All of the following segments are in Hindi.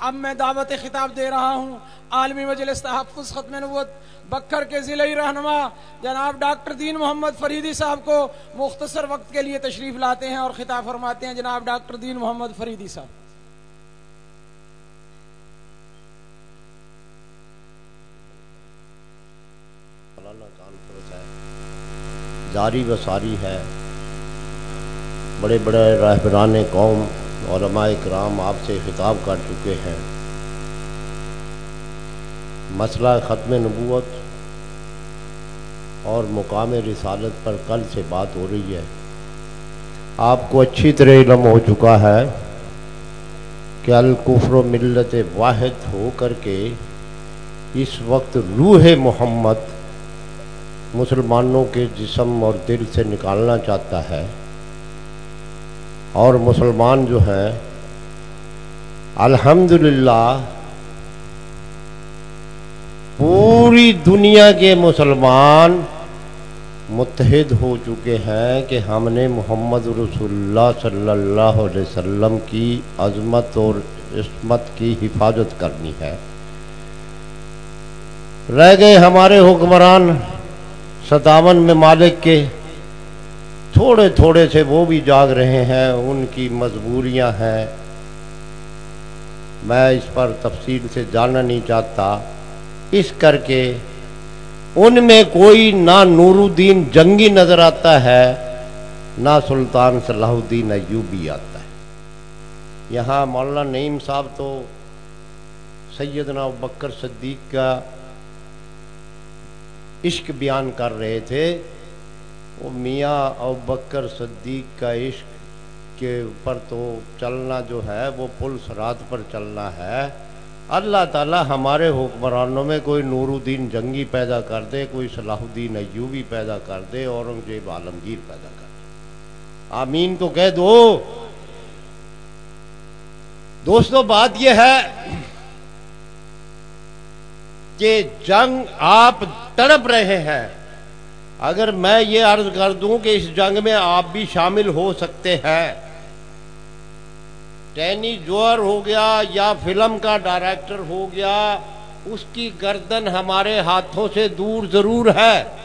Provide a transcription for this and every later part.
अब मैं दावत खिताब दे रहा हूँ। आलमी मजलिस तहफ़ ख़त्म बखर के ज़िले रहनमा। जनाब डॉक्टर दीन मोहम्मद फरीदी साहब को मुख्तसर वक्त के लिए तशरीफ़ लाते हैं और खिताब फरमाते हैं। जनाब डॉक्टर दीन मोहम्मद फरीदी साहब। जारी व सारी है। बड़े बड़े रहबरान कौम और कराम आपसे खिताब कर चुके हैं। मसला ख़त्म नबूत और मुकाम रिसालत पर कल से बात हो रही है। आपको अच्छी तरह इलम हो चुका है कि अलकुफ्र मिलत वाहिद हो कर के इस वक्त रूह मोहम्मद मुसलमानों के जिसम और दिल से निकालना चाहता है। और मुसलमान जो हैं, अल्हम्दुलिल्लाह, पूरी दुनिया के मुसलमान मुतहद हो चुके हैं कि हमने मोहम्मद रसुल्ला सल्लल्लाहु अलैहि वसल्लम की अजमत और इसमत की हिफाजत करनी है। रह गए हमारे हुक्मरान सतावन में मालिक के थोड़े थोड़े से वो भी जाग रहे हैं, उनकी मजबूरियाँ हैं। मैं इस पर तफसील से जानना नहीं चाहता। इस करके उनमें कोई ना नूरुद्दीन जंगी नज़र आता है, ना सुल्तान सलाहुद्दीन अयूबी आता है। यहाँ मौलाना नईम साहब तो सैदना बकर सद्दीक का इश्क बयान कर रहे थे। मियाँ और बकर सद्दीक का इश्क के ऊपर तो चलना जो है, वो पुल सरात पर चलना है। अल्लाह ताला हमारे हुक्मरानों में कोई नूरुद्दीन जंगी पैदा कर दे, कोई सलाहुद्दीन अयूबी पैदा कर दे, औरंगज़ेब आलमगीर पैदा कर दे। आमीन तो कह दो। दोस्तों, बात यह है कि जंग आप तड़प रहे हैं। अगर मैं ये अर्ज़ कर दूँ कि इस जंग में आप भी शामिल हो सकते हैं। टैनी ज़ोर हो गया या फ़िल्म का डायरेक्टर हो गया, उसकी गर्दन हमारे हाथों से दूर ज़रूर है।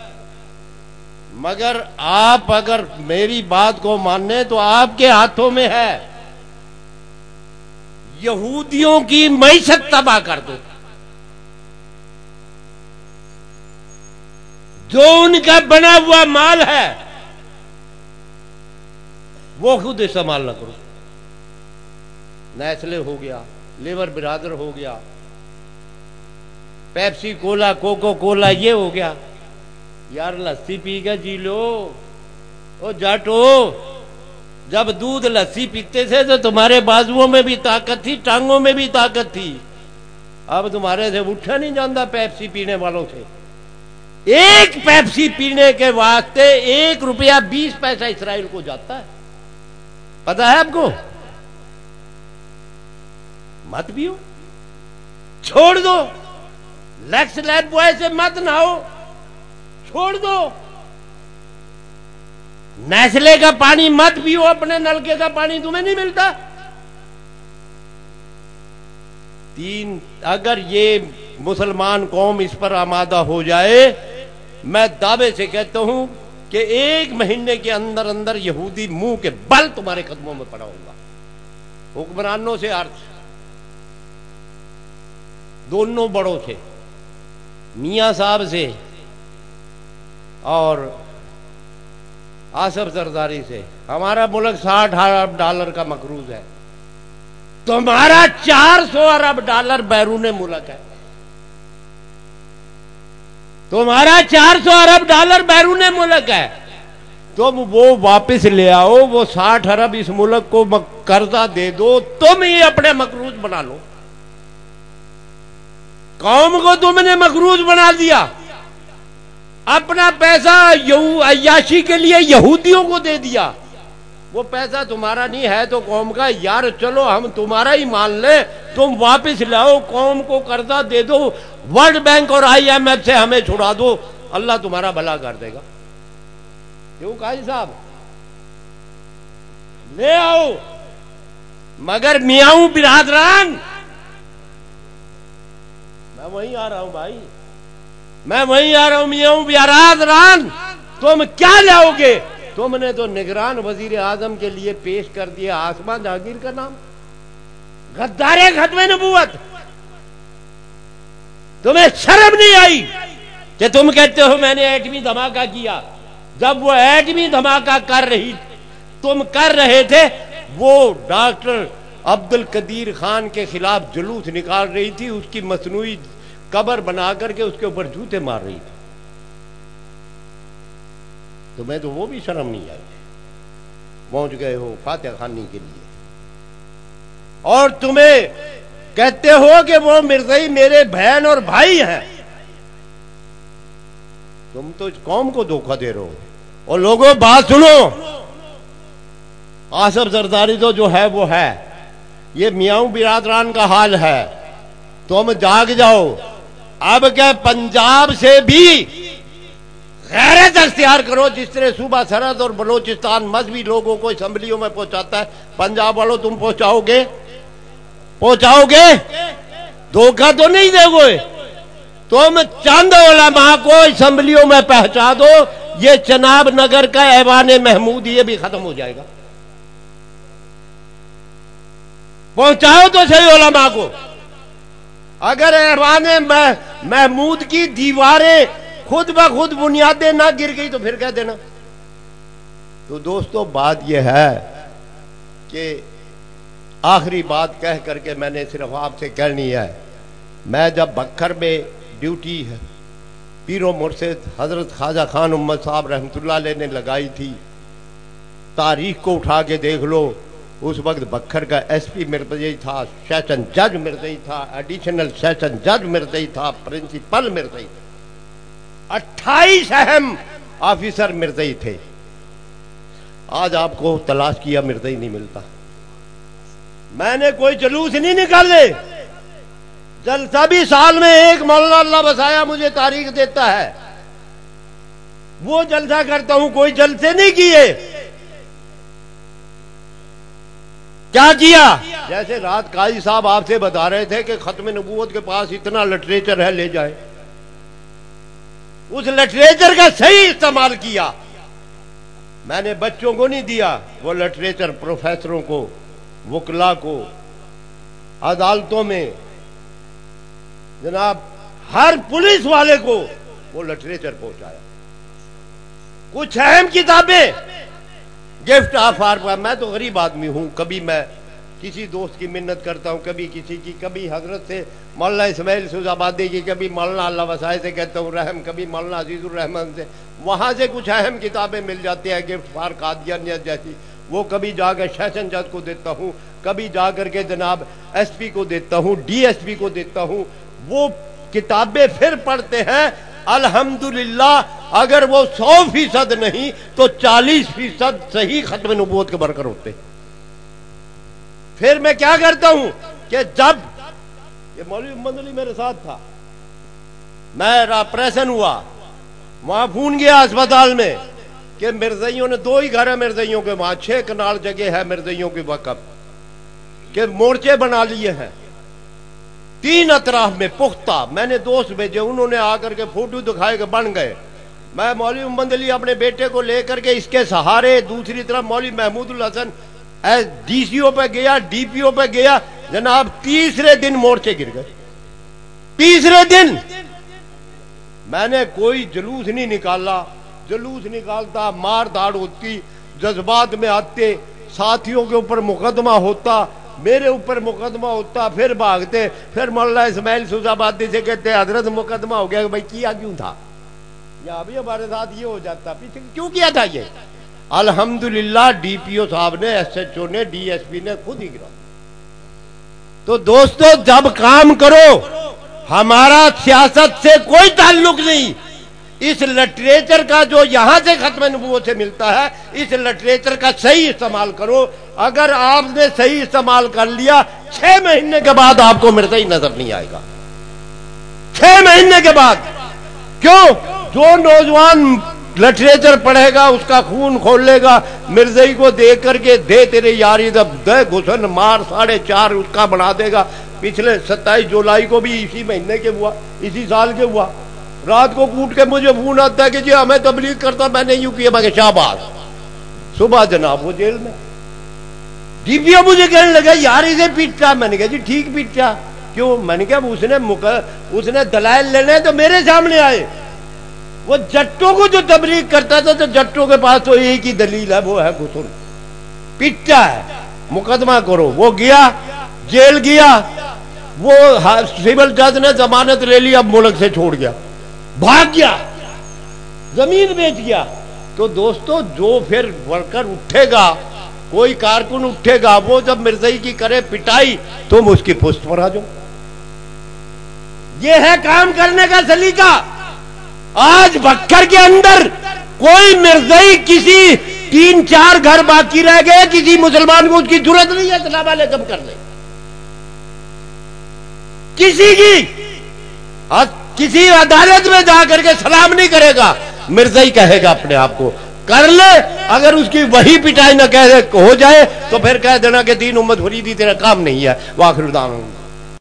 मगर आप अगर मेरी बात को माने तो आपके हाथों में है। यहूदियों की मैशत तबाह कर दो। जो उनका बना हुआ माल है, वो खुद इस्तेमाल ना करो। नेस्ले हो गया लेबर बिरादर हो गया, पेप्सी, कोला कोको कोला ये हो गया। यार, लस्सी पी के जी लो। ओ, जाटो, जब दूध लस्सी पीते थे तो तुम्हारे बाजुओं में भी ताकत थी, टांगों में भी ताकत थी। अब तुम्हारे से उठा नहीं जाता पेप्सी पीने वालों से। एक पेप्सी पीने के वास्ते एक रुपया बीस पैसा इसराइल को जाता है। पता है आपको? मत पियो। छोड़ दो। लेक्स लैब बॉय से मत नहाओ। छोड़ दो। नेस्ले का पानी मत पियो, अपने नलके का पानी तुम्हें नहीं मिलता। तीन, अगर ये मुसलमान कौम इस पर आमादा हो जाए मैं दावे से कहता हूँ कि एक महीने के अंदर अंदर यहूदी मुँह के बल तुम्हारे कदमों में पड़ा होगा। हुक्मरानों से अर्थ। दोनों बड़ों से, मियाँ साहब से और आसफ जरदारी से। हमारा मुल्क साठ अरब डॉलर का मकरूज है। तुम्हारा चार सौ अरब डॉलर बैरून मुल्क है। तुम्हारा 400 अरब डॉलर बैरून मुल्क है। तुम वो वापस ले आओ, वो 60 अरब इस मुल्क को कर्जा दे दो, तुम ही अपने मकरूज बना लो। कौम को तुमने मकरूज बना दिया। अपना पैसा अयाशी के लिए यहूदियों को दे दिया। वो पैसा तुम्हारा नहीं है तो कौम का, यार चलो हम तुम्हारा ही मान ले। तुम वापस लाओ, कौम को कर्जा दे दो। वर्ल्ड बैंक और आईएमएफ से हमें छुड़ा दो। अल्लाह तुम्हारा भला कर देगा। क्यों काजी साहब? ले आओ। मगर मियाऊ बिरादरान। मैं वहीं आ रहा हूँ भाई। मैं वहीं आ रहा हूँ मियाँ ब्याराज रान तुम क्या लाओगे? तुमने तो निगरान वज़ीर आज़म के लिए पेश कर दिया आसमान जहांगीर का नाम। गद्दारे खत्म नबूवत। तुम्हें शर्म नहीं आई कि तुम कहते हो मैंने एटमी धमाका किया। जब वो एटमी धमाका कर रही, तुम कर रहे थे, वो डॉक्टर अब्दुल कदीर खान के खिलाफ जुलूस निकाल रही थी, उसकी मसनू कबर बना करके उसके ऊपर जूते मार रही थी। तुम्हें तो वो भी शर्म नहीं आई। पहुँच गए हो फातिहा खानी के लिए। और तुम्हें कहते हो कि वो मिर्जई मेरे बहन और भाई हैं। तुम तो इस कौम को धोखा दे रहे हो। और लोगों, बात सुनो। आसफ जरदारी तो जो है, वो है। ये मियाऊ बिरादरान का हाल है। तुम जाग जाओ। अब क्या पंजाब से भी गैरत अख्तियार करो, जिस तरह सूबा सरहद और बलोचिस्तान मजहबी लोगों को असम्बलियों में पहुंचाता है। पंजाब वालों, तुम पहुंचाओगे? पहुंचाओगे? धोखा तो नहीं दोगे? तुम चंद ओलमा को असम्बलियों में पहुँचा दो। ये चनाब नगर का ऐवान महमूद, ये भी खत्म हो जाएगा। पहुंचाओ तो सही ओलमा को। अगर ऐवान महमूद की दीवारें खुद ब खुद बुनियादें ना गिर गई तो फिर कह देना। तो दोस्तों, बात यह है कि आखिरी बात कह करके मैंने सिर्फ़ आपसे कहनी है, मैं जब बखर में ड्यूटी है, पीरो मुर्शद हज़रत ख्वाजा खान उम्मद साहब रहमतुल्लाह ने लगाई थी, तारीख को उठा के देख लो, उस वक्त बखर का एसपी मिर्जई था, सेशन जज मिर्जई था, एडिशनल सेशन जज मिर्जई था, प्रिंसिपल मिर्जई था। अट्ठाईस अहम ऑफिसर मिर्जई थे। आज आपको तलाश किया मिर्जई नहीं मिलता। मैंने कोई जलूस नहीं निकाले जलसा भी साल में एक मौलाना अल्लाह बसाया मुझे तारीख देता है। वो जलसा करता हूँ, कोई जलसे नहीं किए। क्या किया? जैसे रात काजी साहब आपसे बता रहे थे कि खत्म नबूत के पास इतना लिटरेचर है, ले जाए। उस लिटरेचर का सही इस्तेमाल किया। मैंने बच्चों को नहीं दिया, वो लिटरेचर प्रोफेसरों को, वकला को, अदालतों में। जनाब, हर पुलिस वाले को वो लिटरेचर पहुँचाया। कुछ अहम किताबें। गिफ्ट ऑफ़ आर, मैं तो गरीब आदमी हूँ, कभी मैं किसी दोस्त की मिन्नत करता हूँ, कभी किसी की, कभी हज़रत से, मौलाना इसमाइल सुजाबादी की, कभी मौलाना अल्लाह वसाए से कहता हूँ, रहम, कभी मौलाना अजीज़ुररहमान से। वहाँ से कुछ अहम किताबें मिल जाती है, गिफ्ट फार कादियानियत जैसी। वो कभी जाकर सेशन जज को देता हूँ, कभी जाकर के जनाब एसपी को देता हूँ, डीएसपी को देता हूँ। वो किताबें फिर पढ़ते हैं, अल्हम्दुलिल्लाह, अगर वो सौ फ़ीसद नहीं तो चालीस फ़ीसद सही खत्म नबूत के बरकर होते फिर मैं क्या करता हूँ? कि जब ये मौलवी मोहम्मद मेरे साथ था मैं ऑपरेशन हुआ, वहाँ फ़ोन गया अस्पताल में कि मिर्जइयों ने दो ही घर है मिर्जइयों के वहाँ, छह कनाल जगह है मिर्जइयों की वकफ के मोर्चे बना लिए हैं। तीन अतराफ में पुख्ता मैंने दोस्त भेजे, उन्होंने आकर के फ़ोटो दिखाए के बन गए। मैं मौलवी मोहम्मद अली अपने बेटे को लेकर के इसके सहारे, दूसरी तरफ़ मौलवी महमूद हसन डीसीओ पे गया डीपीओ पे गया, जनाब तीसरे दिन मोर्चे गिर गए। तीसरे दिन। मैंने कोई जुलूस नहीं निकाला, जुलूस निकालता मार धाड़ होती, जज्बात में आते, साथियों के ऊपर मुकदमा होता, मेरे ऊपर मुकदमा होता, फिर भागते, फिर मौला इसमाइल सुजाबादी से कहते, हज़रत मुकदमा हो गया भाई किया क्यों था? या अभी हमारे साथ ये हो जाता, पीछे क्यों किया था ये? अल्हम्दुलिल्लाह, डीपीओ साहब ने, एसएचओ ने, डीएसपी ने खुद ही गिरा तो दोस्तों, जब काम करो, हमारा सियासत से कोई ताल्लुक नहीं। इस लिटरेचर का जो यहाँ से खत्म से मिलता है, इस लिटरेचर का सही इस्तेमाल करो। अगर आपने सही इस्तेमाल कर लिया, छह महीने के बाद आपको मिर्ज़ा ही नज़र नहीं आएगा। छह महीने के बाद। क्यों? जो नौजवान लिटरेचर पढ़ेगा, उसका खून खोल लेगा मिर्जई को देख करके, दे तेरे यारी दे घुसन, मार साढ़े चार, उसका बना देगा। पिछले सत्ताईस जुलाई को भी इसी महीने के हुआ, इसी साल के हुआ। रात को कूट के मुझे फ़ोन आता है कि, जी, हमें तबलीग करता, मैंने यूँ किया। मैं शाहबाज सुबह जनाब, वो जेल में। दीपिया मुझे कहने लगा, यार, इसे पीटता? मैंने कहा, जी, ठीक पीटता। क्यों? मैंने कहा, उसने मुक उसने दलाल लेने तो मेरे सामने आए। वो जट्टों को जो तबलीग करता था तो जट्टों के पास तो एक ही दलील है, वो है गुसुल पिटता है। मुकदमा करो। वो गया, जेल गया। वो सिविल जज ने जमानत ले ली, अब मुल्क से छोड़ गया। भाग गया। ज़मीन बेच गया। तो दोस्तों, जो फिर वर्कर उठेगा, कोई कारकुन उठेगा, वो जब मिर्जई की करे पिटाई तुम उसकी पुष्ट पर आ जाओ ये है काम करने का सलीका। आज बक्कर के अंदर कोई मिर्जई किसी तीन चार घर बाकी रह गए, किसी मुसलमान को उसकी ज़रूरत नहीं है सलाम कर ले किसी की किसी अदालत में जाकर के सलाम नहीं करेगा, मिर्जई कहेगा अपने आप को, कर ले, अगर उसकी वही पिटाई ना कह, हो जाए तो फिर कह देना कि तीन उम्मत फरीदी, तेरा काम नहीं है वाखिर